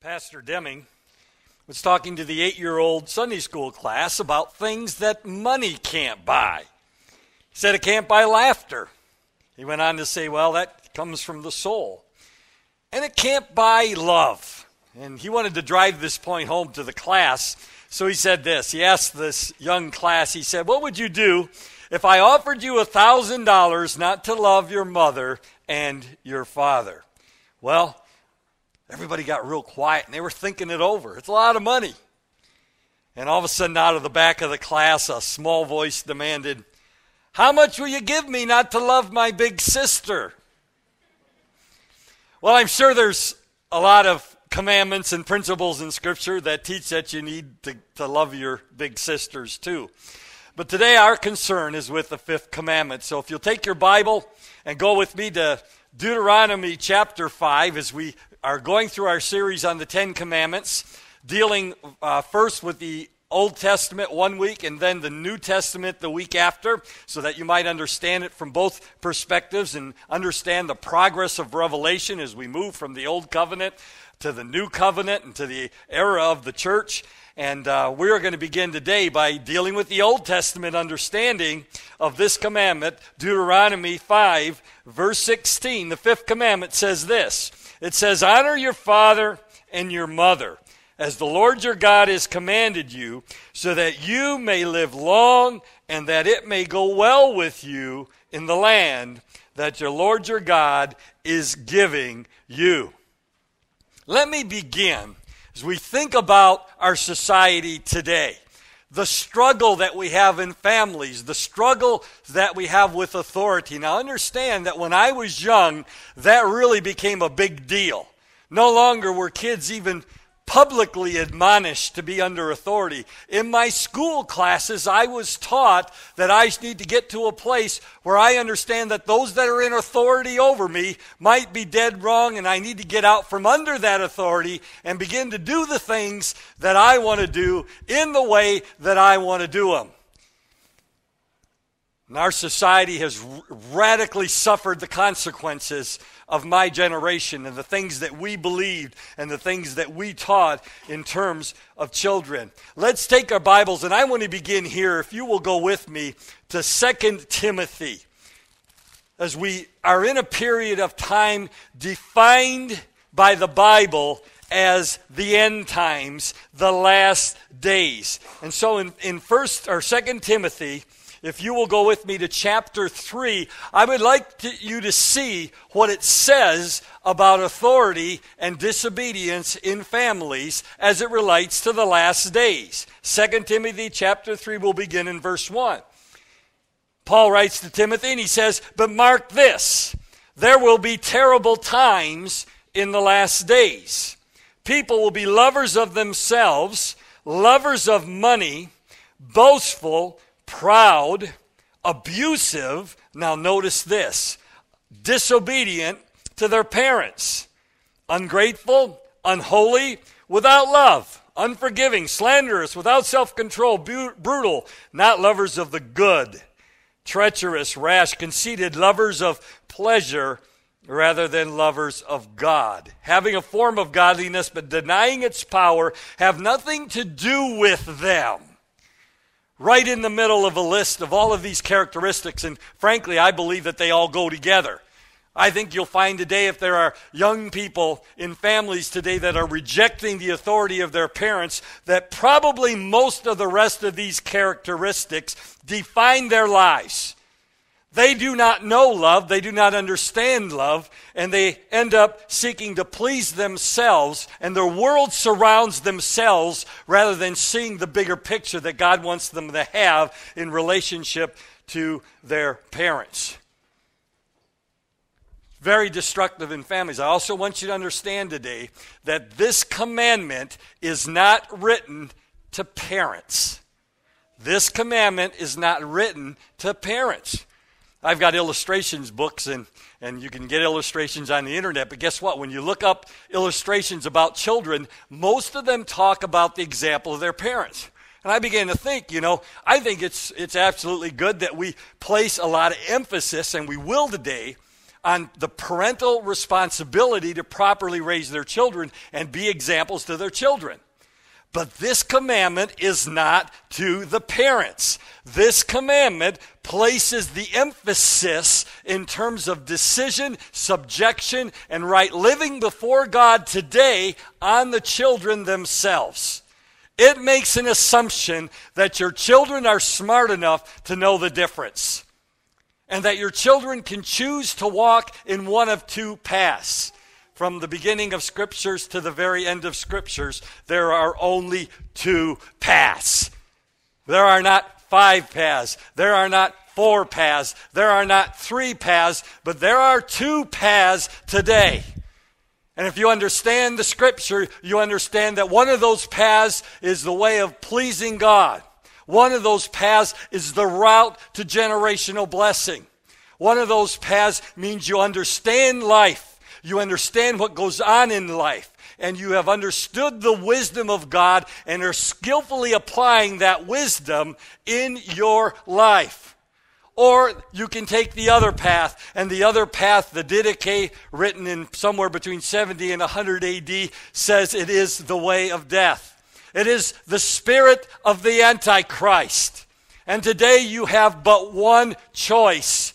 Pastor Deming was talking to the eight year old Sunday school class about things that money can't buy. He said it can't buy laughter. He went on to say, well, that comes from the soul. And it can't buy love. And he wanted to drive this point home to the class. So he said this. He asked this young class, he said, What would you do if I offered you a $1,000 not to love your mother and your father? Well, everybody got real quiet and they were thinking it over. It's a lot of money. And all of a sudden, out of the back of the class, a small voice demanded, How much will you give me not to love my big sister? Well, I'm sure there's a lot of commandments and principles in Scripture that teach that you need to, to love your big sisters too. But today, our concern is with the fifth commandment. So if you'll take your Bible and go with me to Deuteronomy chapter 5 as we are going through our series on the Ten Commandments, dealing uh, first with the Old Testament one week and then the New Testament the week after, so that you might understand it from both perspectives and understand the progress of Revelation as we move from the Old Covenant to the New Covenant and to the era of the church. And uh, we're going to begin today by dealing with the Old Testament understanding of this commandment, Deuteronomy 5, verse 16. The fifth commandment says this It says, Honor your father and your mother, as the Lord your God has commanded you, so that you may live long and that it may go well with you in the land that your Lord your God is giving you. Let me begin as we think about our society today, the struggle that we have in families, the struggle that we have with authority. Now, understand that when I was young, that really became a big deal. No longer were kids even publicly admonished to be under authority. In my school classes, I was taught that I need to get to a place where I understand that those that are in authority over me might be dead wrong, and I need to get out from under that authority and begin to do the things that I want to do in the way that I want to do them. And our society has radically suffered the consequences of my generation and the things that we believed and the things that we taught in terms of children. Let's take our Bibles, and I want to begin here, if you will go with me, to 2 Timothy. As we are in a period of time defined by the Bible as the end times, the last days. And so in, in first or second Timothy, if you will go with me to chapter 3, I would like to, you to see what it says about authority and disobedience in families as it relates to the last days. 2 Timothy chapter 3 will begin in verse 1. Paul writes to Timothy and he says, But mark this, there will be terrible times in the last days. People will be lovers of themselves, lovers of money, boastful, proud, abusive, now notice this, disobedient to their parents, ungrateful, unholy, without love, unforgiving, slanderous, without self control, bu- brutal, not lovers of the good, treacherous, rash, conceited, lovers of pleasure rather than lovers of God. Having a form of godliness but denying its power have nothing to do with them right in the middle of a list of all of these characteristics. And frankly, I believe that they all go together. I think you'll find today if there are young people in families today that are rejecting the authority of their parents, that probably most of the rest of these characteristics define their lives. They do not know love, they do not understand love, and they end up seeking to please themselves, and their world surrounds themselves rather than seeing the bigger picture that God wants them to have in relationship to their parents. Very destructive in families. I also want you to understand today that this commandment is not written to parents. This commandment is not written to parents. I've got illustrations books and, and you can get illustrations on the internet, but guess what? When you look up illustrations about children, most of them talk about the example of their parents. And I began to think, you know, I think it's, it's absolutely good that we place a lot of emphasis, and we will today, on the parental responsibility to properly raise their children and be examples to their children. But this commandment is not to the parents. This commandment places the emphasis in terms of decision, subjection, and right living before God today on the children themselves. It makes an assumption that your children are smart enough to know the difference and that your children can choose to walk in one of two paths. From the beginning of scriptures to the very end of scriptures, there are only two paths. There are not five paths. There are not four paths. There are not three paths, but there are two paths today. And if you understand the scripture, you understand that one of those paths is the way of pleasing God. One of those paths is the route to generational blessing. One of those paths means you understand life you understand what goes on in life, and you have understood the wisdom of God and are skillfully applying that wisdom in your life. Or you can take the other path, and the other path, the Didache, written in somewhere between 70 and 100 AD, says it is the way of death. It is the spirit of the Antichrist. And today you have but one choice,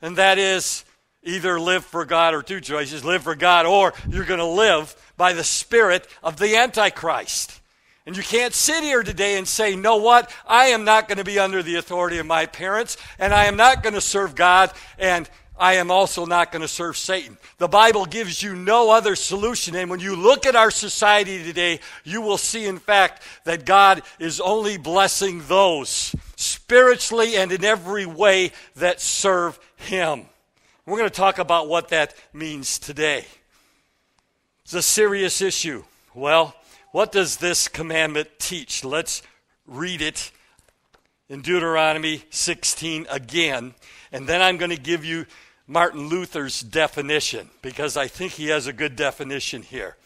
and that is either live for God or two choices live for God, or you're going to live by the spirit of the Antichrist. And you can't sit here today and say, know what? I am not going to be under the authority of my parents, and I am not going to serve God, and I am also not going to serve Satan. The Bible gives you no other solution. And when you look at our society today, you will see, in fact, that God is only blessing those spiritually and in every way that serve Him. We're going to talk about what that means today. It's a serious issue. Well, what does this commandment teach? Let's read it in Deuteronomy 16 again, and then I'm going to give you Martin Luther's definition because I think he has a good definition here.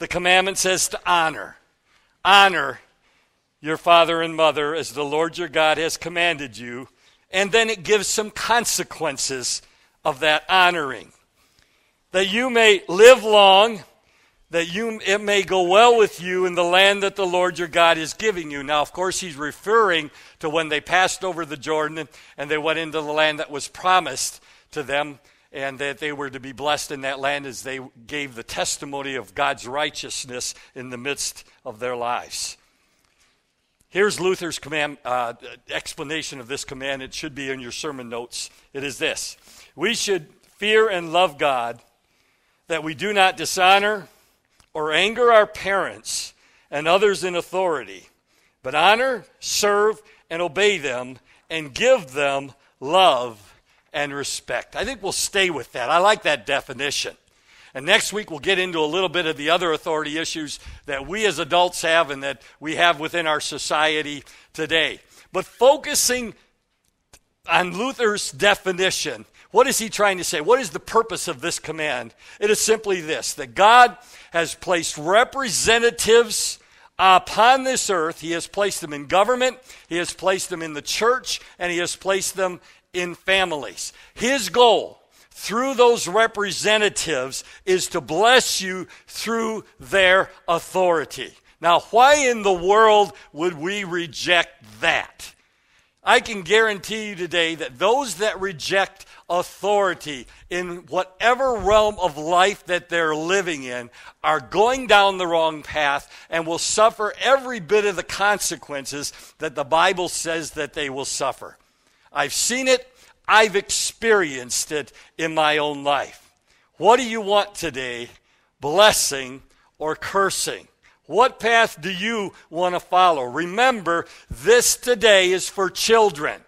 The commandment says to honor. Honor your father and mother as the Lord your God has commanded you. And then it gives some consequences of that honoring. That you may live long, that you, it may go well with you in the land that the Lord your God is giving you. Now, of course, he's referring to when they passed over the Jordan and they went into the land that was promised to them and that they were to be blessed in that land as they gave the testimony of God's righteousness in the midst of their lives. Here's Luther's command, uh, explanation of this command. It should be in your sermon notes. It is this we should fear and love God, that we do not dishonor or anger our parents and others in authority, but honor, serve, and obey them and give them love and respect. I think we'll stay with that. I like that definition. And next week we'll get into a little bit of the other authority issues that we as adults have and that we have within our society today. But focusing on Luther's definition, what is he trying to say? What is the purpose of this command? It is simply this that God has placed representatives upon this earth. He has placed them in government, He has placed them in the church, and He has placed them in families. His goal through those representatives is to bless you through their authority. Now, why in the world would we reject that? I can guarantee you today that those that reject authority in whatever realm of life that they're living in are going down the wrong path and will suffer every bit of the consequences that the Bible says that they will suffer. I've seen it, I've experienced it in my own life. What do you want today? Blessing or cursing? What path do you want to follow? Remember, this today is for children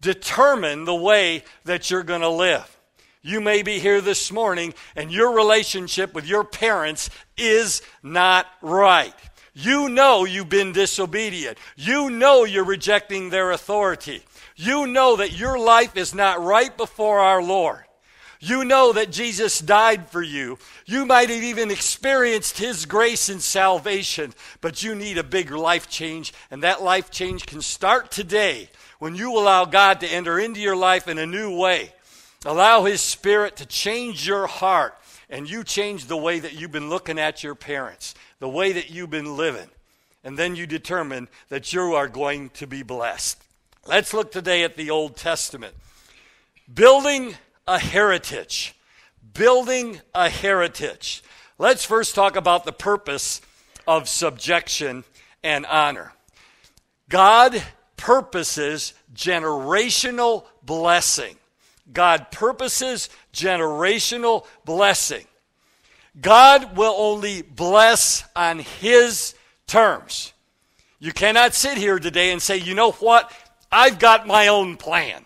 determine the way that you're going to live. You may be here this morning and your relationship with your parents is not right. You know you've been disobedient. You know you're rejecting their authority. You know that your life is not right before our Lord. You know that Jesus died for you. You might have even experienced His grace and salvation, but you need a big life change, and that life change can start today when you allow God to enter into your life in a new way. Allow His Spirit to change your heart and you change the way that you've been looking at your parents, the way that you've been living. And then you determine that you are going to be blessed. Let's look today at the Old Testament. Building a heritage. Building a heritage. Let's first talk about the purpose of subjection and honor. God purposes generational blessing. God purposes generational blessing. God will only bless on His terms. You cannot sit here today and say, you know what? I've got my own plan.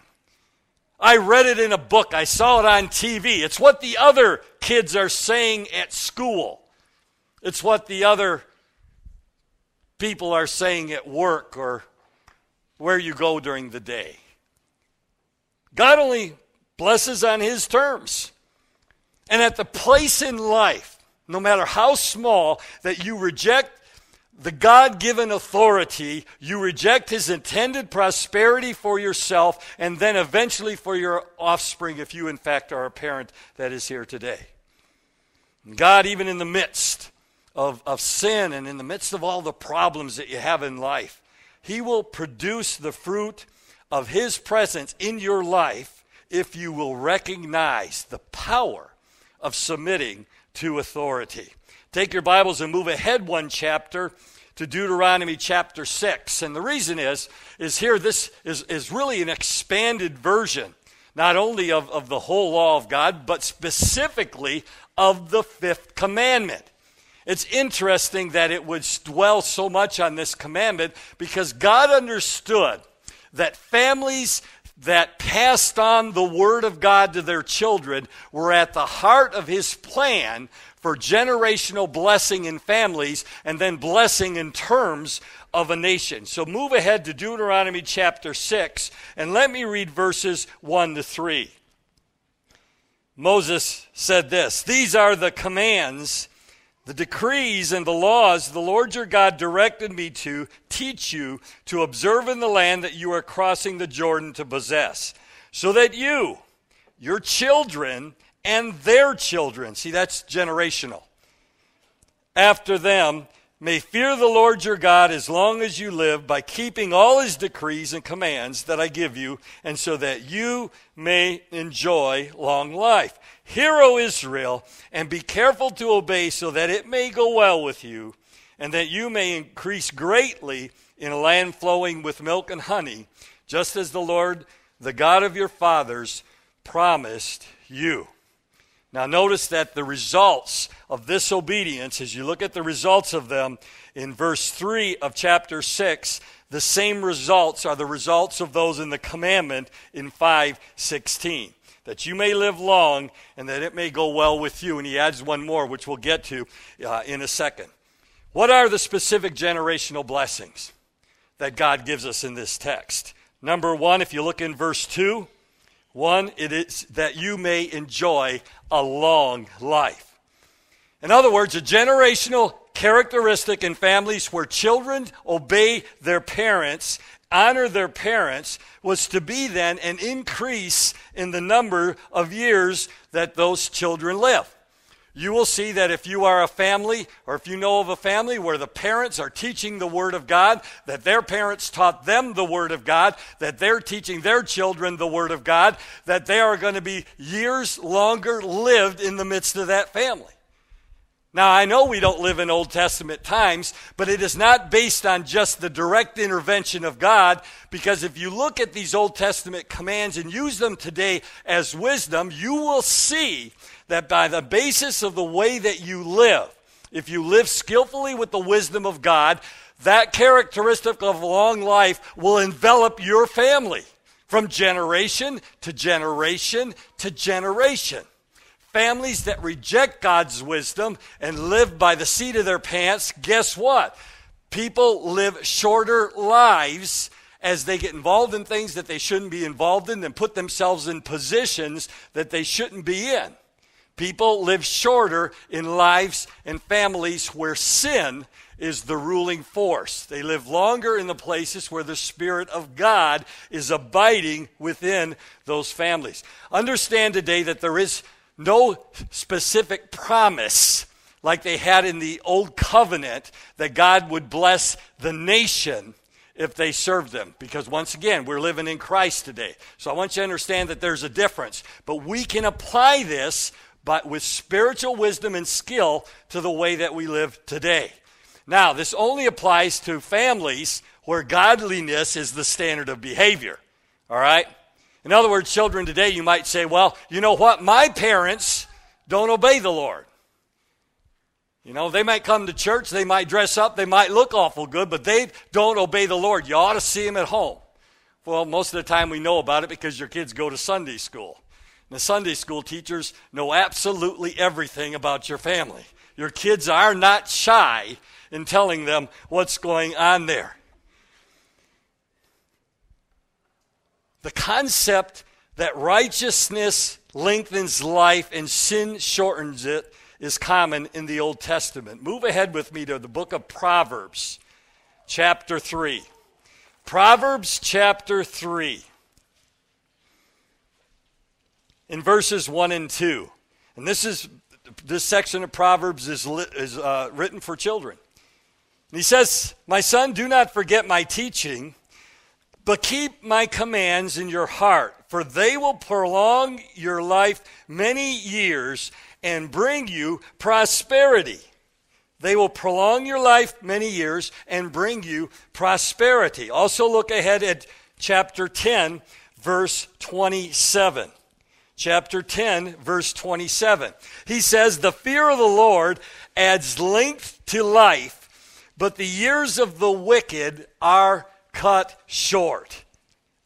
I read it in a book. I saw it on TV. It's what the other kids are saying at school. It's what the other people are saying at work or where you go during the day. God only blesses on His terms. And at the place in life, no matter how small, that you reject the God given authority, you reject His intended prosperity for yourself and then eventually for your offspring, if you in fact are a parent that is here today. God, even in the midst of, of sin and in the midst of all the problems that you have in life, He will produce the fruit of His presence in your life if you will recognize the power of submitting to authority. Take your Bibles and move ahead one chapter to Deuteronomy chapter 6. And the reason is, is here this is, is really an expanded version, not only of, of the whole law of God, but specifically of the fifth commandment. It's interesting that it would dwell so much on this commandment because God understood that families that passed on the Word of God to their children were at the heart of His plan for generational blessing in families and then blessing in terms of a nation. So move ahead to Deuteronomy chapter 6 and let me read verses 1 to 3. Moses said this These are the commands the decrees and the laws the Lord your God directed me to teach you to observe in the land that you are crossing the Jordan to possess, so that you, your children, and their children, see, that's generational, after them, may fear the Lord your God as long as you live by keeping all his decrees and commands that I give you, and so that you may enjoy long life. Hear, O Israel, and be careful to obey, so that it may go well with you, and that you may increase greatly in a land flowing with milk and honey, just as the Lord, the God of your fathers, promised you. Now, notice that the results of this obedience, as you look at the results of them in verse 3 of chapter 6, the same results are the results of those in the commandment in 516 that you may live long and that it may go well with you. And he adds one more, which we'll get to uh, in a second. What are the specific generational blessings that God gives us in this text? Number one, if you look in verse 2, one, it is that you may enjoy a long life. In other words, a generational characteristic in families where children obey their parents honor their parents was to be then an increase in the number of years that those children live. You will see that if you are a family, or if you know of a family where the parents are teaching the Word of God, that their parents taught them the Word of God, that they're teaching their children the Word of God, that they are going to be years longer lived in the midst of that family. Now, I know we don't live in Old Testament times, but it is not based on just the direct intervention of God, because if you look at these Old Testament commands and use them today as wisdom, you will see that by the basis of the way that you live, if you live skillfully with the wisdom of God, that characteristic of long life will envelop your family from generation to generation to generation. Families that reject God's wisdom and live by the seat of their pants, guess what? People live shorter lives as they get involved in things that they shouldn't be involved in and put themselves in positions that they shouldn't be in. People live shorter in lives and families where sin is the ruling force. They live longer in the places where the Spirit of God is abiding within those families. Understand today that there is no specific promise like they had in the old covenant that God would bless the nation if they served them. Because once again, we're living in Christ today. So I want you to understand that there's a difference. But we can apply this but with spiritual wisdom and skill to the way that we live today. Now, this only applies to families where godliness is the standard of behavior. All right? In other words, children today, you might say, well, you know what? My parents don't obey the Lord. You know, they might come to church, they might dress up, they might look awful good, but they don't obey the Lord. You ought to see them at home. Well, most of the time we know about it because your kids go to Sunday school. And The Sunday school teachers know absolutely everything about your family. Your kids are not shy in telling them what's going on there. The concept that righteousness lengthens life and sin shortens it is common in the Old Testament. Move ahead with me to the book of Proverbs, chapter 3. Proverbs chapter 3, in verses 1 and 2. And this is this section of Proverbs is, is uh, written for children. And he says, My son, do not forget my teaching, but keep my commands in your heart, for they will prolong your life many years and bring you prosperity. They will prolong your life many years and bring you prosperity. Also, look ahead at chapter 10, verse 27 chapter 10, verse 27. He says, The fear of the Lord adds length to life, but the years of the wicked are cut short.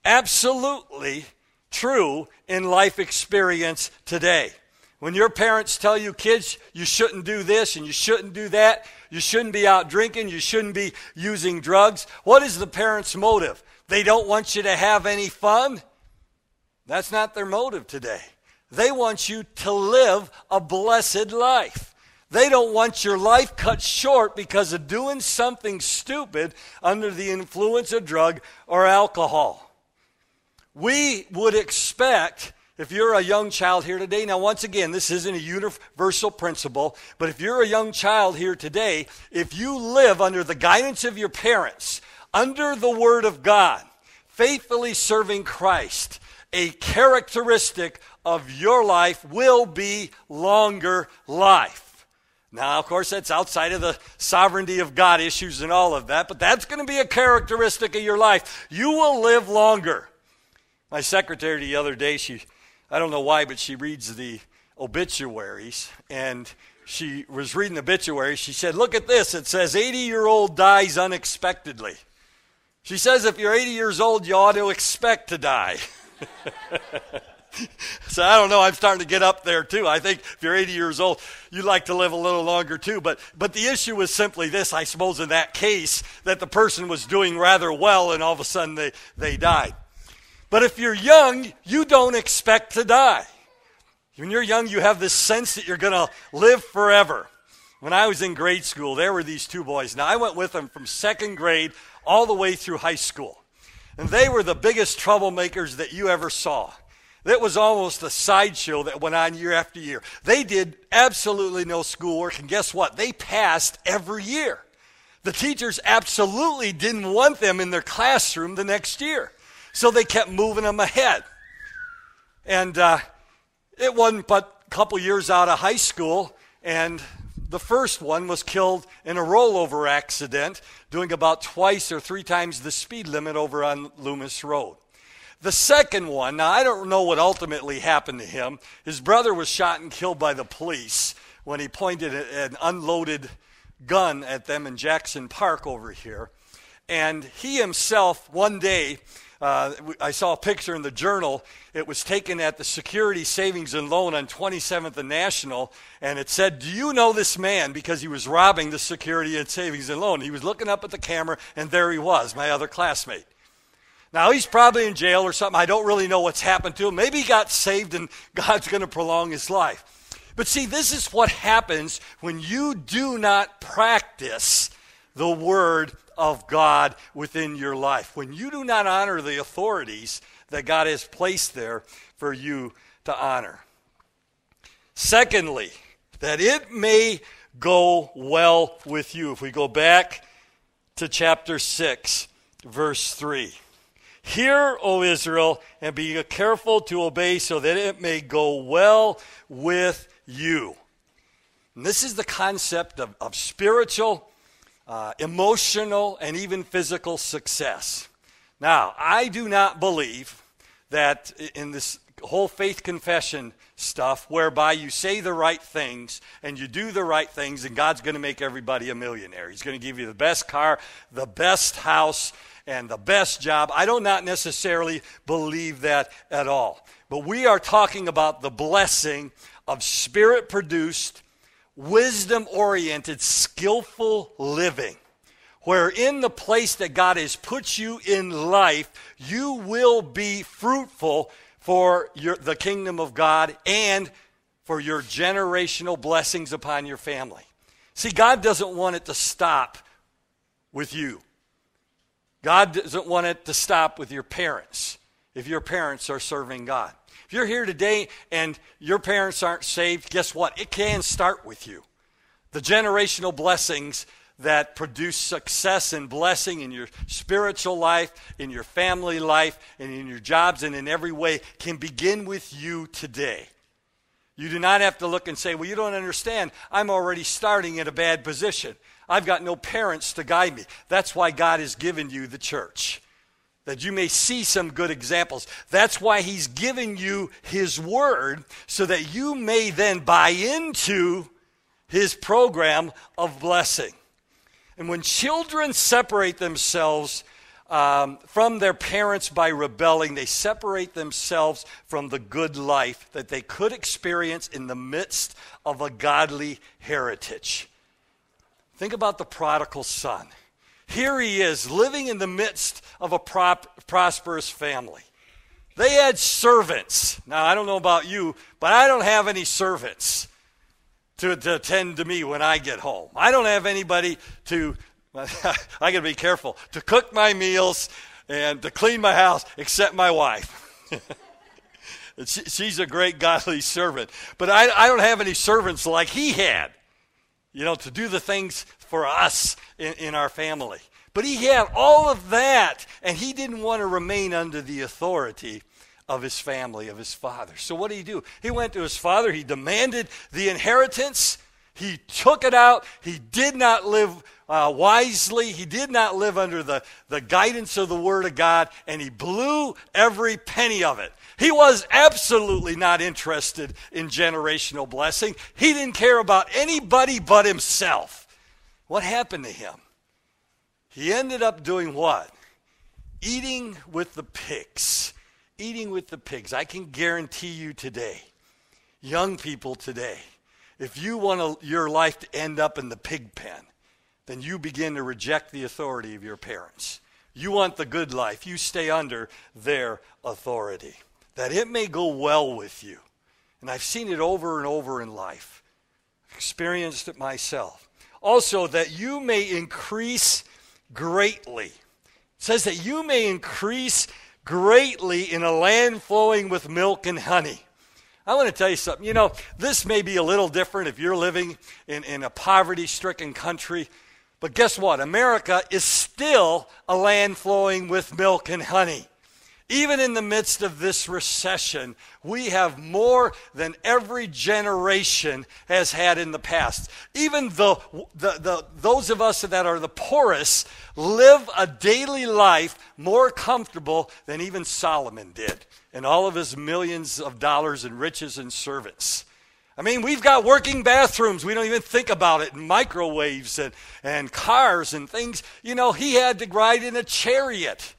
Absolutely true in life experience today. When your parents tell you, kids, you shouldn't do this and you shouldn't do that, you shouldn't be out drinking, you shouldn't be using drugs, what is the parents' motive? They don't want you to have any fun? That's not their motive today. They want you to live a blessed life. They don't want your life cut short because of doing something stupid under the influence of drug or alcohol. We would expect, if you're a young child here today, now once again, this isn't a universal principle, but if you're a young child here today, if you live under the guidance of your parents, under the Word of God, faithfully serving Christ, a characteristic of your life will be longer life. Now, of course, that's outside of the sovereignty of God issues and all of that, but that's going to be a characteristic of your life. You will live longer. My secretary the other day, she, I don't know why, but she reads the obituaries, and she was reading the obituary. She said, Look at this. It says 80 year old dies unexpectedly. She says, If you're 80 years old, you ought to expect to die. so I don't know. I'm starting to get up there too. I think if you're 80 years old, you'd like to live a little longer too. But but the issue was simply this, I suppose, in that case, that the person was doing rather well, and all of a sudden they they died. But if you're young, you don't expect to die. When you're young, you have this sense that you're going to live forever. When I was in grade school, there were these two boys. Now I went with them from second grade all the way through high school. And they were the biggest troublemakers that you ever saw. It was almost a sideshow that went on year after year. They did absolutely no schoolwork, and guess what? They passed every year. The teachers absolutely didn't want them in their classroom the next year, so they kept moving them ahead. And uh, it wasn't but a couple years out of high school, and the first one was killed in a rollover accident, doing about twice or three times the speed limit over on Loomis Road. The second one, now I don't know what ultimately happened to him. His brother was shot and killed by the police when he pointed an unloaded gun at them in Jackson Park over here. And he himself, one day, uh, I saw a picture in the journal. It was taken at the Security Savings and Loan on 27th and National, and it said, Do you know this man? Because he was robbing the Security and Savings and Loan. He was looking up at the camera, and there he was, my other classmate. Now, he's probably in jail or something. I don't really know what's happened to him. Maybe he got saved and God's going to prolong his life. But see, this is what happens when you do not practice the Word of God within your life. When you do not honor the authorities that God has placed there for you to honor. Secondly, that it may go well with you. If we go back to chapter 6, verse 3. Hear, O Israel, and be careful to obey so that it may go well with you. And this is the concept of, of spiritual, uh, emotional, and even physical success. Now, I do not believe that in this whole faith confession stuff, whereby you say the right things and you do the right things, and God's going to make everybody a millionaire. He's going to give you the best car, the best house, and the best job. I do not necessarily believe that at all. But we are talking about the blessing of spirit produced, wisdom oriented, skillful living. Where in the place that God has put you in life, you will be fruitful for your, the kingdom of God and for your generational blessings upon your family. See, God doesn't want it to stop with you. God doesn't want it to stop with your parents if your parents are serving God. If you're here today and your parents aren't saved, guess what? It can start with you. The generational blessings that produce success and blessing in your spiritual life, in your family life, and in your jobs, and in every way can begin with you today. You do not have to look and say, Well, you don't understand. I'm already starting in a bad position. I've got no parents to guide me. That's why God has given you the church that you may see some good examples. That's why he's given you his word so that you may then buy into his program of blessing. And when children separate themselves um, from their parents by rebelling, they separate themselves from the good life that they could experience in the midst of a godly heritage. Think about the prodigal son. Here he is, living in the midst of a prop, prosperous family. They had servants. Now, I don't know about you, but I don't have any servants to, to attend to me when I get home. I don't have anybody to, I got to be careful, to cook my meals and to clean my house except my wife. she, she's a great godly servant. But I, I don't have any servants like he had, you know, to do the things for us in, in our family. But he had all of that, and he didn't want to remain under the authority of his family, of his father. So what did he do? He went to his father, he demanded the inheritance, he took it out, he did not live uh, wisely, he did not live under the, the guidance of the Word of God, and he blew every penny of it. He was absolutely not interested in generational blessing. He didn't care about anybody but himself. What happened to him? He ended up doing what? Eating with the pigs. Eating with the pigs. I can guarantee you today, young people today, if you want your life to end up in the pig pen, then you begin to reject the authority of your parents. You want the good life, you stay under their authority. That it may go well with you. And I've seen it over and over in life, experienced it myself also that you may increase greatly. It says that you may increase greatly in a land flowing with milk and honey. I want to tell you something. You know, this may be a little different if you're living in, in a poverty stricken country, but guess what? America is still a land flowing with milk and honey. Even in the midst of this recession, we have more than every generation has had in the past. Even the, the, the, those of us that are the poorest live a daily life more comfortable than even Solomon did and all of his millions of dollars in riches and servants. I mean, we've got working bathrooms. We don't even think about it, and microwaves and, and cars and things. You know, he had to ride in a chariot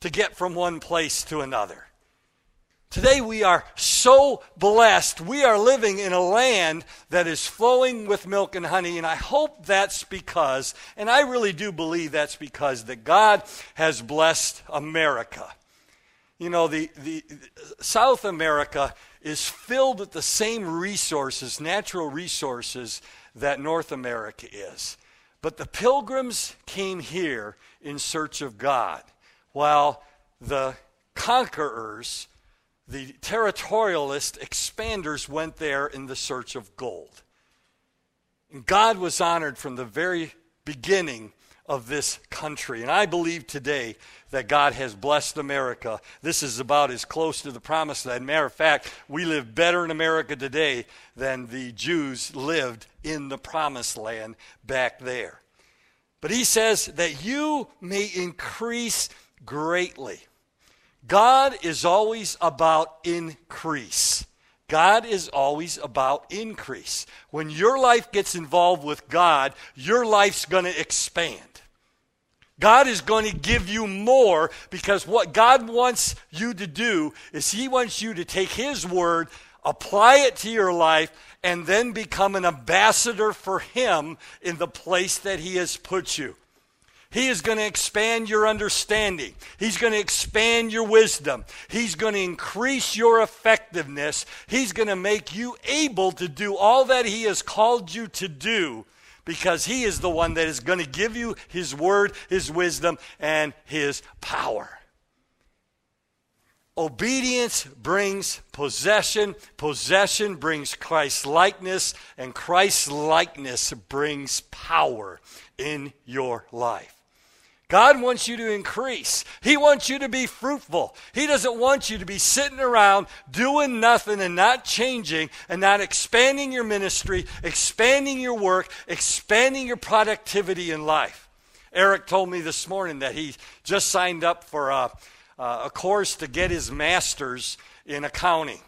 to get from one place to another. Today we are so blessed. We are living in a land that is flowing with milk and honey, and I hope that's because, and I really do believe that's because that God has blessed America. you know, the, the, South America is filled with the same resources, natural resources, that North America is. But the pilgrims came here in search of God, while the conquerors, the territorialist expanders, went there in the search of gold. And God was honored from the very beginning of this country. And I believe today that God has blessed America. This is about as close to the promised land. Matter of fact, we live better in America today than the Jews lived in the promised land back there. But he says that you may increase greatly. God is always about increase. God is always about increase. When your life gets involved with God, your life's going to expand. God is going to give you more because what God wants you to do is He wants you to take His word, apply it to your life, and then become an ambassador for Him in the place that He has put you. He is going to expand your understanding. He's going to expand your wisdom. He's going to increase your effectiveness. He's going to make you able to do all that He has called you to do because He is the one that is going to give you His word, His wisdom, and His power. Obedience brings possession, possession brings Christ likeness, and Christ likeness brings power in your life. God wants you to increase. He wants you to be fruitful. He doesn't want you to be sitting around doing nothing and not changing and not expanding your ministry, expanding your work, expanding your productivity in life. Eric told me this morning that he just signed up for a, uh, a course to get his master's in accounting.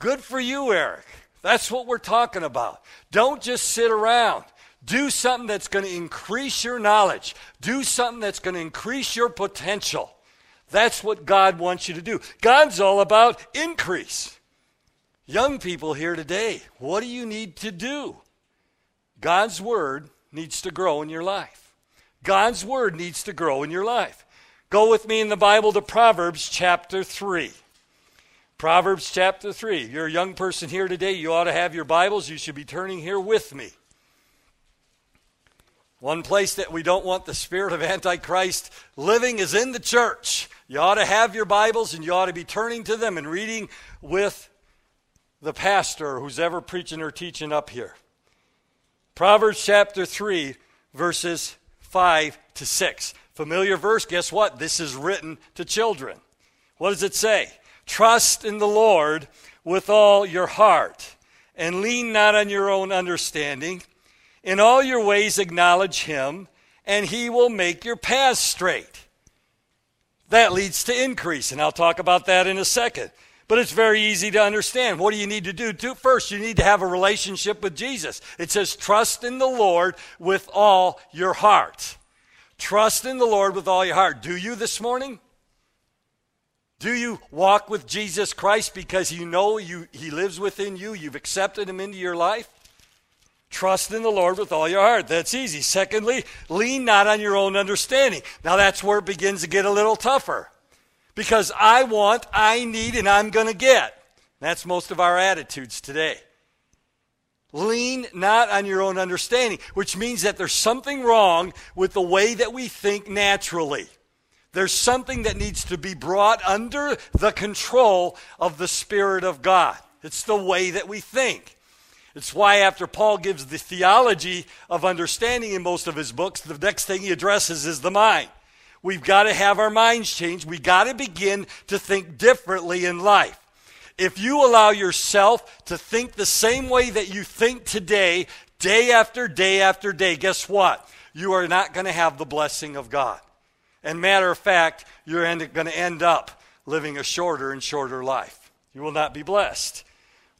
Good for you, Eric. That's what we're talking about. Don't just sit around. Do something that's going to increase your knowledge. Do something that's going to increase your potential. That's what God wants you to do. God's all about increase. Young people here today, what do you need to do? God's word needs to grow in your life. God's word needs to grow in your life. Go with me in the Bible to Proverbs chapter 3. Proverbs chapter 3. You're a young person here today. You ought to have your Bibles. You should be turning here with me. One place that we don't want the spirit of Antichrist living is in the church. You ought to have your Bibles and you ought to be turning to them and reading with the pastor who's ever preaching or teaching up here. Proverbs chapter 3, verses 5 to 6. Familiar verse, guess what? This is written to children. What does it say? Trust in the Lord with all your heart and lean not on your own understanding. In all your ways, acknowledge him, and he will make your paths straight. That leads to increase, and I'll talk about that in a second. But it's very easy to understand. What do you need to do? First, you need to have a relationship with Jesus. It says, trust in the Lord with all your heart. Trust in the Lord with all your heart. Do you this morning? Do you walk with Jesus Christ because you know you, he lives within you? You've accepted him into your life? Trust in the Lord with all your heart. That's easy. Secondly, lean not on your own understanding. Now that's where it begins to get a little tougher. Because I want, I need, and I'm going to get. That's most of our attitudes today. Lean not on your own understanding, which means that there's something wrong with the way that we think naturally. There's something that needs to be brought under the control of the Spirit of God. It's the way that we think. It's why, after Paul gives the theology of understanding in most of his books, the next thing he addresses is the mind. We've got to have our minds changed. We've got to begin to think differently in life. If you allow yourself to think the same way that you think today, day after day after day, guess what? You are not going to have the blessing of God. And matter of fact, you're going to end up living a shorter and shorter life. You will not be blessed.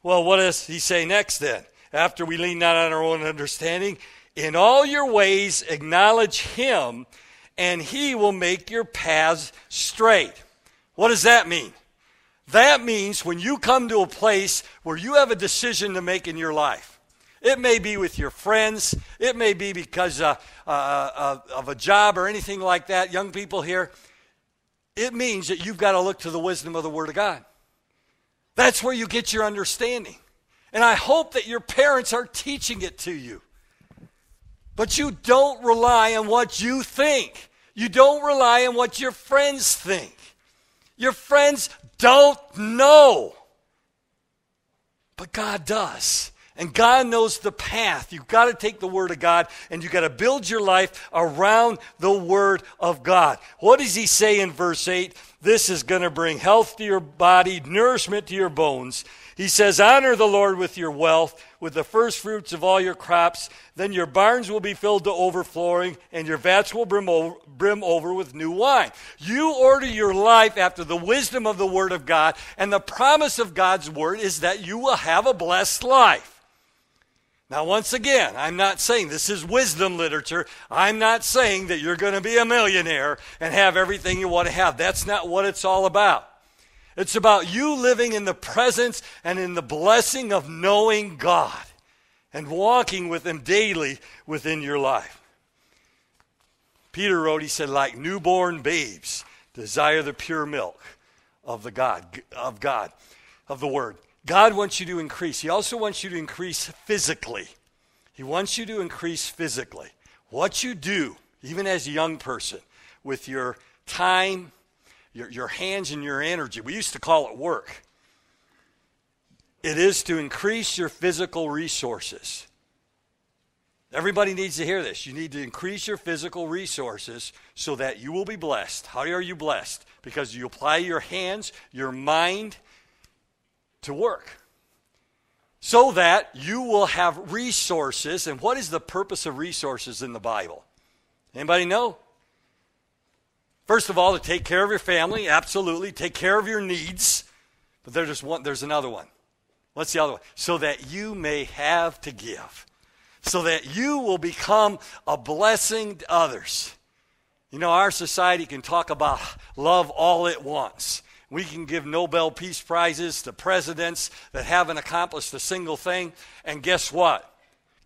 Well, what does he say next then? After we lean not on our own understanding, in all your ways acknowledge him, and he will make your paths straight. What does that mean? That means when you come to a place where you have a decision to make in your life, it may be with your friends, it may be because uh, uh, uh, of a job or anything like that, young people here. it means that you've got to look to the wisdom of the Word of God. That's where you get your understanding. And I hope that your parents are teaching it to you. But you don't rely on what you think. You don't rely on what your friends think. Your friends don't know. But God does. And God knows the path. You've got to take the Word of God and you've got to build your life around the Word of God. What does He say in verse 8? This is going to bring health to your body, nourishment to your bones. He says, Honor the Lord with your wealth, with the first fruits of all your crops. Then your barns will be filled to overflowing, and your vats will brim over, brim over with new wine. You order your life after the wisdom of the Word of God, and the promise of God's Word is that you will have a blessed life. Now, once again, I'm not saying this is wisdom literature. I'm not saying that you're going to be a millionaire and have everything you want to have. That's not what it's all about. It's about you living in the presence and in the blessing of knowing God and walking with Him daily within your life. Peter wrote, he said, like newborn babes, desire the pure milk of the God, of God, of the Word. God wants you to increase. He also wants you to increase physically. He wants you to increase physically. What you do, even as a young person, with your time, your, your hands, and your energy, we used to call it work. It is to increase your physical resources. Everybody needs to hear this. You need to increase your physical resources so that you will be blessed. How are you blessed? Because you apply your hands, your mind, to work so that you will have resources. And what is the purpose of resources in the bible? Anybody know? First of all to take care of your family absolutely. Take care of your needs but there's just one there's another one. What's the other one? So that you may have to give. So that you will become a blessing to others. You know our society can talk about love all it wants we can give Nobel Peace Prizes to presidents that haven't accomplished a single thing. And guess what?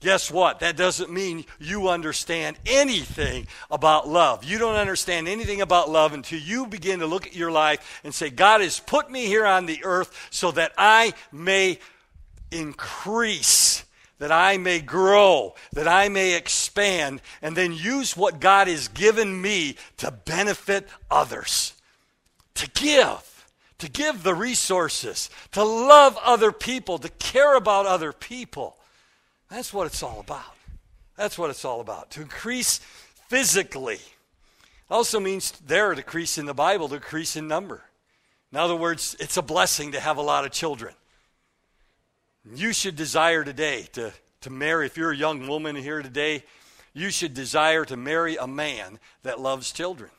Guess what? That doesn't mean you understand anything about love. You don't understand anything about love until you begin to look at your life and say, God has put me here on the earth so that I may increase, that I may grow, that I may expand, and then use what God has given me to benefit others, to give to give the resources, to love other people, to care about other people. That's what it's all about. That's what it's all about. To increase physically. Also means there to increase in the Bible, to increase in number. In other words, it's a blessing to have a lot of children. You should desire today to, to marry, if you're a young woman here today, you should desire to marry a man that loves children.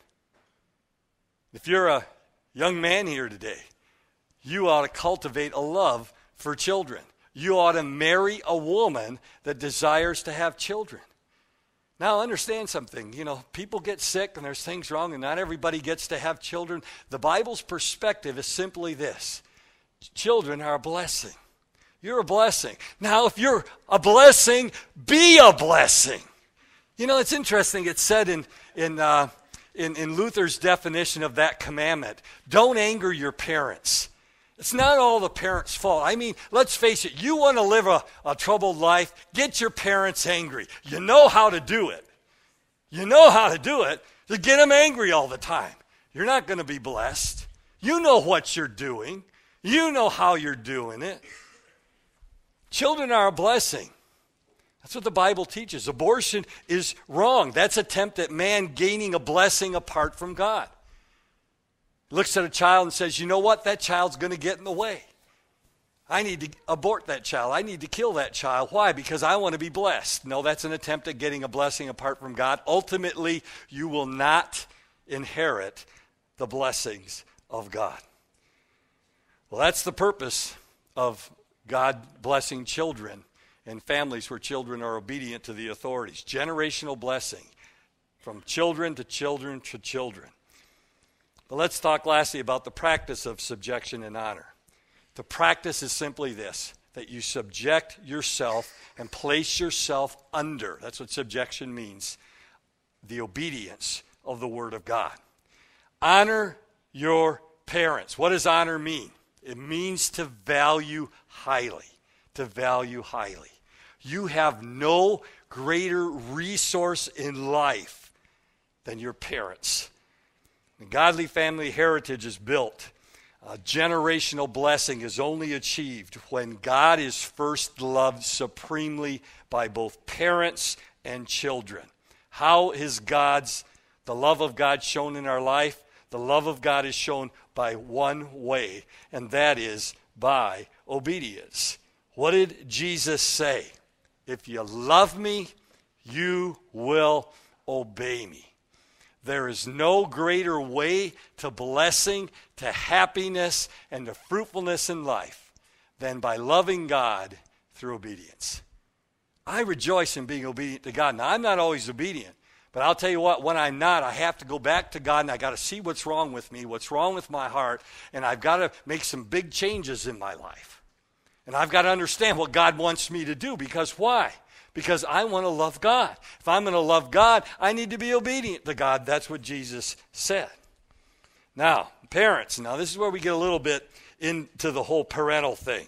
If you're a Young man here today, you ought to cultivate a love for children. You ought to marry a woman that desires to have children. Now, understand something. You know, people get sick and there's things wrong, and not everybody gets to have children. The Bible's perspective is simply this children are a blessing. You're a blessing. Now, if you're a blessing, be a blessing. You know, it's interesting. It's said in, in uh, in, in Luther's definition of that commandment don't anger your parents. It's not all the parents' fault. I mean, let's face it, you want to live a, a troubled life, get your parents angry. You know how to do it. You know how to do it to get them angry all the time. You're not going to be blessed. You know what you're doing, you know how you're doing it. Children are a blessing. That's what the Bible teaches. Abortion is wrong. That's attempt at man gaining a blessing apart from God. Looks at a child and says, You know what? That child's going to get in the way. I need to abort that child. I need to kill that child. Why? Because I want to be blessed. No, that's an attempt at getting a blessing apart from God. Ultimately, you will not inherit the blessings of God. Well, that's the purpose of God blessing children and families where children are obedient to the authorities. Generational blessing from children to children to children. But let's talk lastly about the practice of subjection and honor. The practice is simply this that you subject yourself and place yourself under. That's what subjection means the obedience of the Word of God. Honor your parents. What does honor mean? It means to value highly. To value highly. You have no greater resource in life than your parents. The godly family heritage is built. A generational blessing is only achieved when God is first loved supremely by both parents and children. How is God's the love of God shown in our life? The love of God is shown by one way, and that is by obedience. What did Jesus say? If you love me, you will obey me. There is no greater way to blessing, to happiness, and to fruitfulness in life than by loving God through obedience. I rejoice in being obedient to God. Now, I'm not always obedient, but I'll tell you what, when I'm not, I have to go back to God and I got to see what's wrong with me, what's wrong with my heart, and I've got to make some big changes in my life. And I've got to understand what God wants me to do because why? Because I want to love God. If I'm going to love God, I need to be obedient to God. That's what Jesus said. Now, parents, now this is where we get a little bit into the whole parental thing.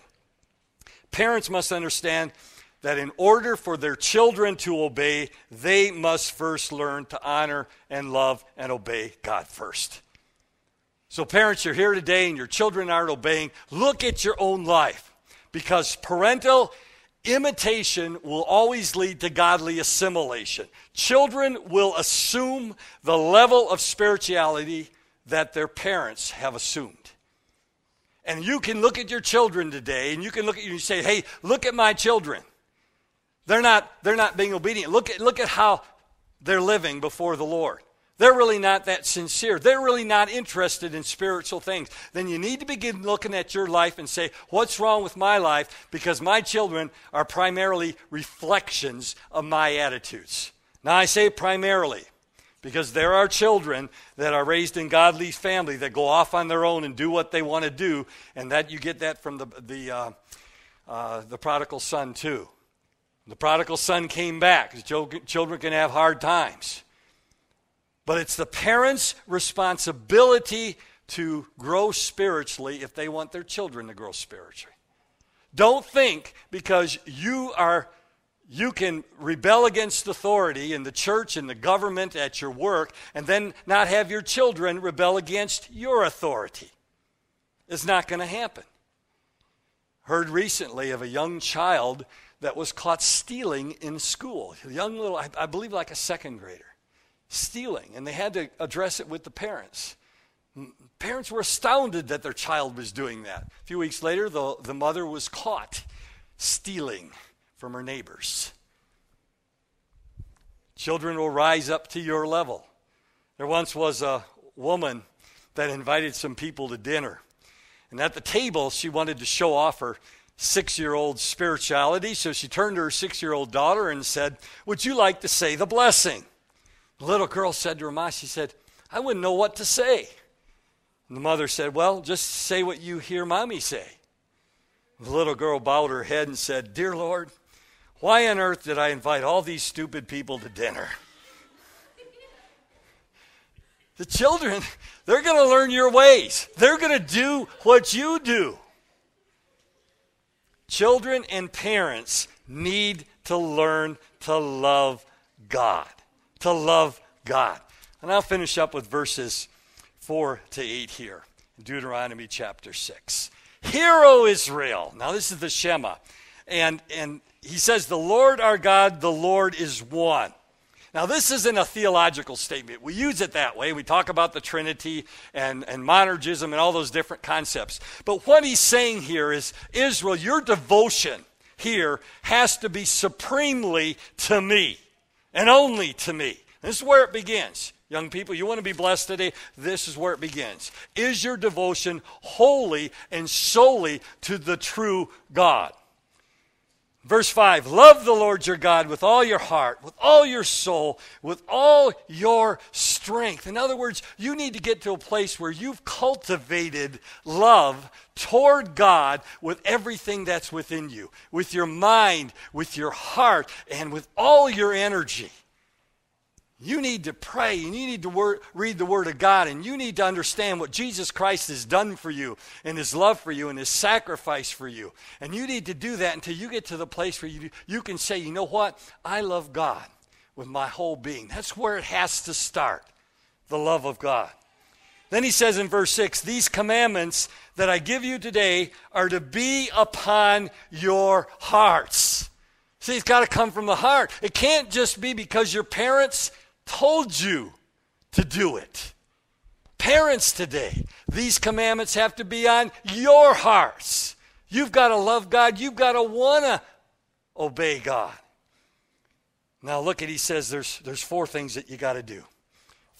Parents must understand that in order for their children to obey, they must first learn to honor and love and obey God first. So, parents, you're here today and your children aren't obeying. Look at your own life because parental imitation will always lead to godly assimilation. Children will assume the level of spirituality that their parents have assumed. And you can look at your children today and you can look at you and say, hey, look at my children. They're not, they're not being obedient. Look at, look at how they're living before the Lord. They're really not that sincere. They're really not interested in spiritual things. Then you need to begin looking at your life and say, what's wrong with my life? Because my children are primarily reflections of my attitudes. Now, I say primarily because there are children that are raised in godly family that go off on their own and do what they want to do, and that you get that from the, the, uh, uh, the prodigal son, too. The prodigal son came back. Children can have hard times. But it's the parents' responsibility to grow spiritually if they want their children to grow spiritually. Don't think because you are you can rebel against authority in the church and the government at your work and then not have your children rebel against your authority. It's not going to happen. Heard recently of a young child that was caught stealing in school. A young little, I, I believe like a second grader, stealing. And they had to address it with the parents. Parents were astounded that their child was doing that. A few weeks later, the, the mother was caught stealing from her neighbors. Children will rise up to your level. There once was a woman that invited some people to dinner. And at the table, she wanted to show off her six year old spirituality. So she turned to her six year old daughter and said, Would you like to say the blessing? The little girl said to her mom, She said, I wouldn't know what to say. And the mother said, Well, just say what you hear mommy say. The little girl bowed her head and said, Dear Lord, why on earth did I invite all these stupid people to dinner? The children, they're going to learn your ways. They're going to do what you do. Children and parents need to learn to love God. To love God. And I'll finish up with verses 4 to 8 here Deuteronomy chapter 6. Hear, O Israel. Now, this is the Shema. And, and he says, The Lord our God, the Lord is one. Now, this isn't a theological statement. We use it that way. We talk about the Trinity and, and monergism and all those different concepts. But what he's saying here is Israel, your devotion here has to be supremely to me and only to me. This is where it begins. Young people, you want to be blessed today? This is where it begins. Is your devotion wholly and solely to the true God? Verse 5 Love the Lord your God with all your heart, with all your soul, with all your strength. In other words, you need to get to a place where you've cultivated love toward God with everything that's within you, with your mind, with your heart, and with all your energy. You need to pray and you need to read the Word of God and you need to understand what Jesus Christ has done for you and His love for you and His sacrifice for you. And you need to do that until you get to the place where you, you can say, you know what? I love God with my whole being. That's where it has to start the love of God. Then he says in verse 6 These commandments that I give you today are to be upon your hearts. See, it's got to come from the heart. It can't just be because your parents told you to do it. Parents today, these commandments have to be on your hearts. You've got to love God. You've got to want to obey God. Now look at he says there's there's four things that you got to do.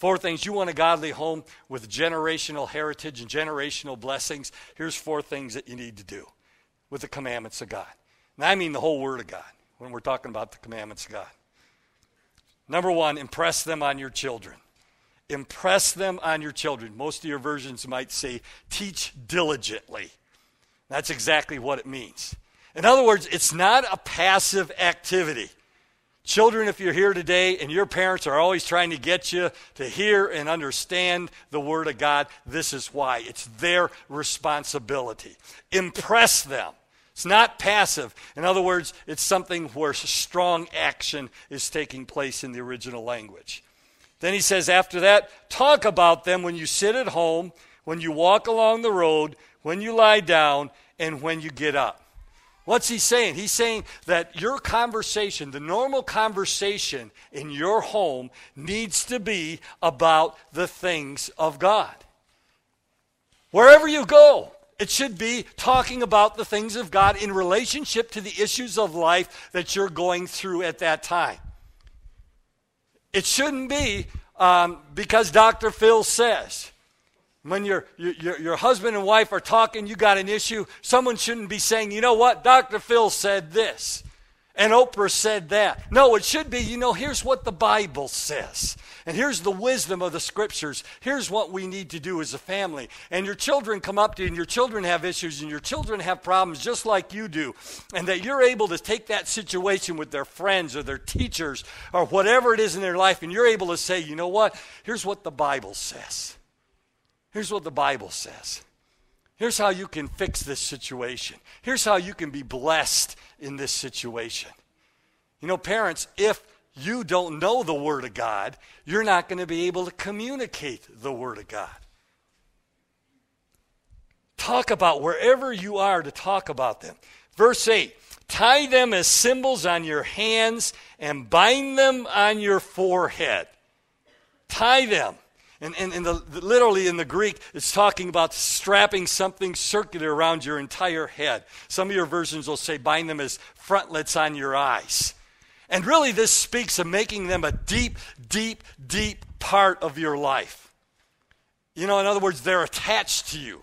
Four things. You want a godly home with generational heritage and generational blessings. Here's four things that you need to do with the commandments of God. And I mean the whole Word of God when we're talking about the commandments of God. Number one, impress them on your children. Impress them on your children. Most of your versions might say, teach diligently. That's exactly what it means. In other words, it's not a passive activity. Children, if you're here today and your parents are always trying to get you to hear and understand the Word of God, this is why. It's their responsibility. Impress them. It's not passive. In other words, it's something where strong action is taking place in the original language. Then he says, after that, talk about them when you sit at home, when you walk along the road, when you lie down, and when you get up. What's he saying? He's saying that your conversation, the normal conversation in your home, needs to be about the things of God. Wherever you go, it should be talking about the things of God in relationship to the issues of life that you're going through at that time. It shouldn't be um, because Dr. Phil says. When your, your, your husband and wife are talking, you got an issue, someone shouldn't be saying, you know what, Dr. Phil said this, and Oprah said that. No, it should be, you know, here's what the Bible says. And here's the wisdom of the scriptures. Here's what we need to do as a family. And your children come up to you, and your children have issues, and your children have problems just like you do. And that you're able to take that situation with their friends or their teachers or whatever it is in their life, and you're able to say, you know what? Here's what the Bible says. Here's what the Bible says. Here's how you can fix this situation. Here's how you can be blessed in this situation. You know, parents, if you don't know the Word of God, you're not going to be able to communicate the Word of God. Talk about wherever you are to talk about them. Verse 8 Tie them as symbols on your hands and bind them on your forehead. Tie them. And, and, and the, literally in the Greek, it's talking about strapping something circular around your entire head. Some of your versions will say bind them as frontlets on your eyes. And really, this speaks of making them a deep, deep, deep part of your life. You know, in other words, they're attached to you.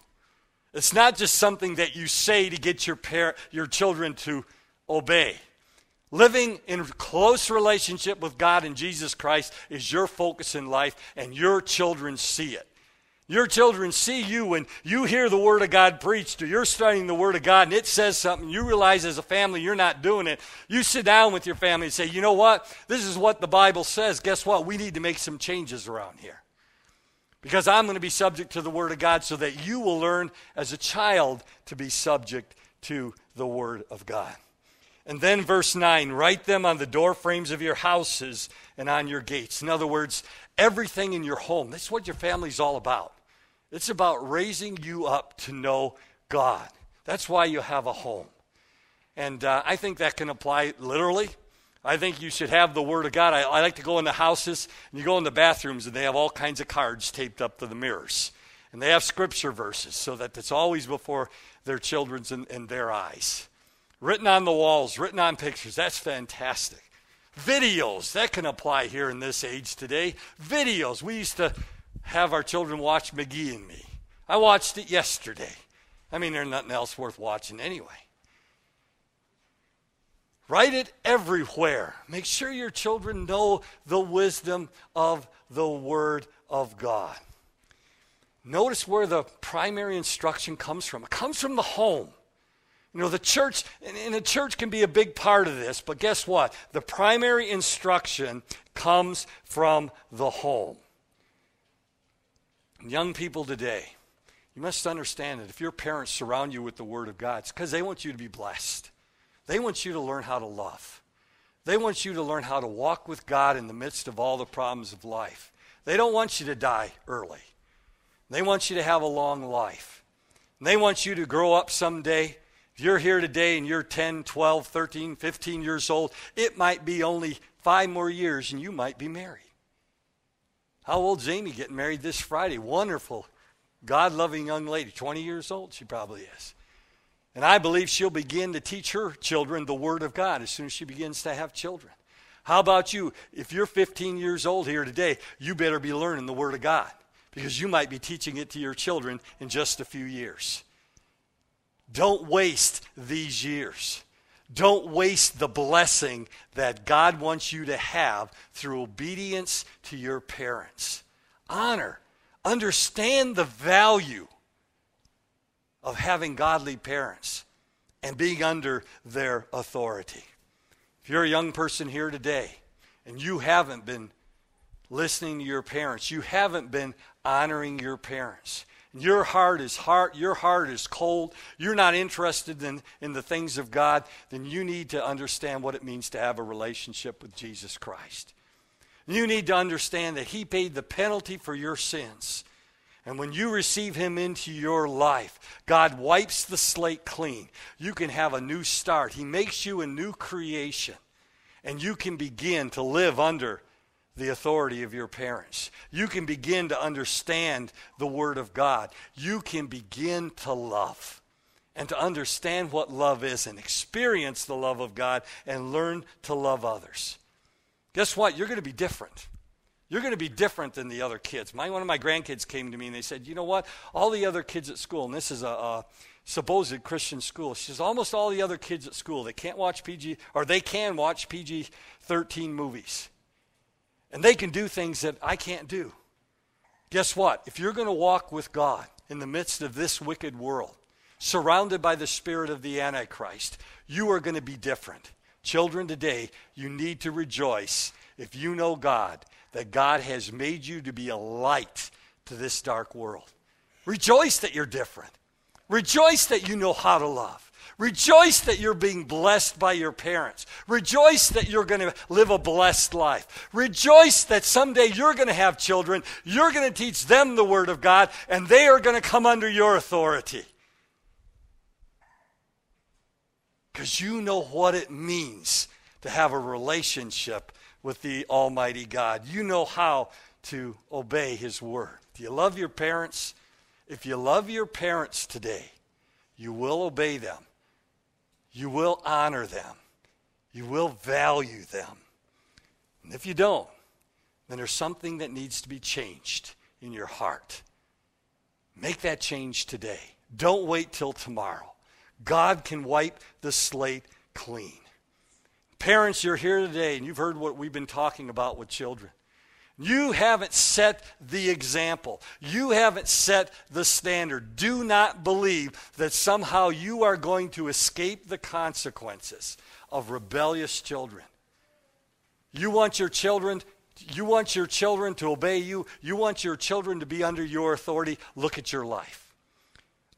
It's not just something that you say to get your, par- your children to obey. Living in close relationship with God and Jesus Christ is your focus in life, and your children see it. Your children see you when you hear the Word of God preached, or you're studying the Word of God and it says something, you realize as a family you're not doing it. You sit down with your family and say, you know what? This is what the Bible says. Guess what? We need to make some changes around here. Because I'm going to be subject to the Word of God so that you will learn as a child to be subject to the Word of God. And then verse 9, write them on the door frames of your houses and on your gates. In other words, everything in your home. That's what your family's all about. It's about raising you up to know God. That's why you have a home. And uh, I think that can apply literally. I think you should have the Word of God. I, I, like to go in the houses, and you go in the bathrooms, and they have all kinds of cards taped up to the mirrors. And they have scripture verses so that it's always before their children's and, and their eyes. Written on the walls, written on pictures. That's fantastic. Videos, that can apply here in this age today. Videos. We used to have our children watch McGee and me. I watched it yesterday. I mean, there's nothing else worth watching anyway. Write it everywhere. Make sure your children know the wisdom of the Word of God. Notice where the primary instruction comes from. It comes from the home. You know, the church, and the church can be a big part of this, but guess what? The primary instruction comes from the home. Young people today, you must understand that if your parents surround you with the Word of God, it's because they want you to be blessed. They want you to learn how to love. They want you to learn how to walk with God in the midst of all the problems of life. They don't want you to die early. They want you to have a long life. And they want you to grow up someday if you're here today and you're 10, 12, 13, 15 years old, it might be only five more years and you might be married. How old's Amy getting married this Friday? Wonderful, God loving young lady. 20 years old, she probably is. And I believe she'll begin to teach her children the Word of God as soon as she begins to have children. How about you? If you're 15 years old here today, you better be learning the Word of God because you might be teaching it to your children in just a few years. Don't waste these years. Don't waste the blessing that God wants you to have through obedience to your parents. Honor, understand the value of having godly parents and being under their authority. If you're a young person here today and you haven't been listening to your parents, you haven't been honoring your parents, your heart is heart, your heart is cold, you're not interested in, in the things of God, then you need to understand what it means to have a relationship with Jesus Christ. You need to understand that He paid the penalty for your sins. And when you receive Him into your life, God wipes the slate clean. You can have a new start. He makes you a new creation. And you can begin to live under the authority of your parents. You can begin to understand the Word of God. You can begin to love and to understand what love is and experience the love of God and learn to love others. Guess what? You're going to be different. You're going to be different than the other kids. My, one of my grandkids came to me and they said, You know what? All the other kids at school, and this is a, a supposed Christian school, she says, Almost all the other kids at school, they can't watch PG, or they can watch PG 13 movies. And they can do things that I can't do. Guess what? If you're going to walk with God in the midst of this wicked world, surrounded by the spirit of the Antichrist, you are going to be different. Children, today, you need to rejoice if you know God, that God has made you to be a light to this dark world. Rejoice that you're different. Rejoice that you know how to love. Rejoice that you're being blessed by your parents. Rejoice that you're going to live a blessed life. Rejoice that someday you're going to have children. You're going to teach them the Word of God, and they are going to come under your authority. Because you know what it means to have a relationship with the Almighty God. You know how to obey His Word. Do you love your parents? If you love your parents today, you will obey them you will honor them, you will value them. And if you don't, then there's something that needs to be changed in your heart. Make that change today. Don't wait till tomorrow. God can wipe the slate clean. Parents, you're here today and you've heard what we've been talking about with children. You haven't set the example. You haven't set the standard. Do not believe that somehow you are going to escape the consequences of rebellious children. You want your children you want your children to obey you. You want your children to be under your authority. Look at your life.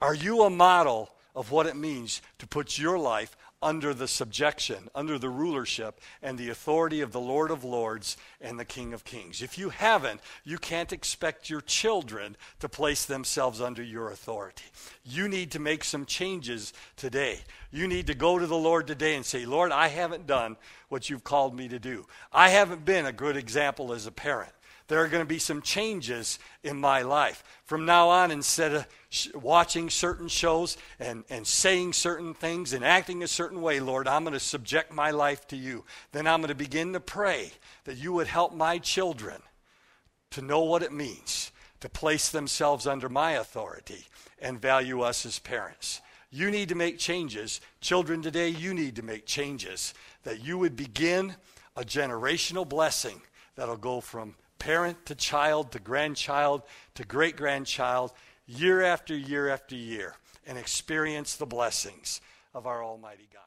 Are you a model of what it means to put your life under the subjection, under the rulership and the authority of the Lord of Lords and the King of Kings. If you haven't, you can't expect your children to place themselves under your authority. You need to make some changes today. You need to go to the Lord today and say, Lord, I haven't done what you've called me to do. I haven't been a good example as a parent there are going to be some changes in my life. From now on, instead of sh- watching certain shows and, and saying certain things and acting a certain way, Lord, I'm going to subject my life to you. Then I'm going to begin to pray that you would help my children to know what it means to place themselves under my authority and value us as parents. You need to make changes. Children today, you need to make changes that you would begin a generational blessing that'll go from parent to child to grandchild to great grandchild, year after year after year, and experience the blessings of our Almighty God.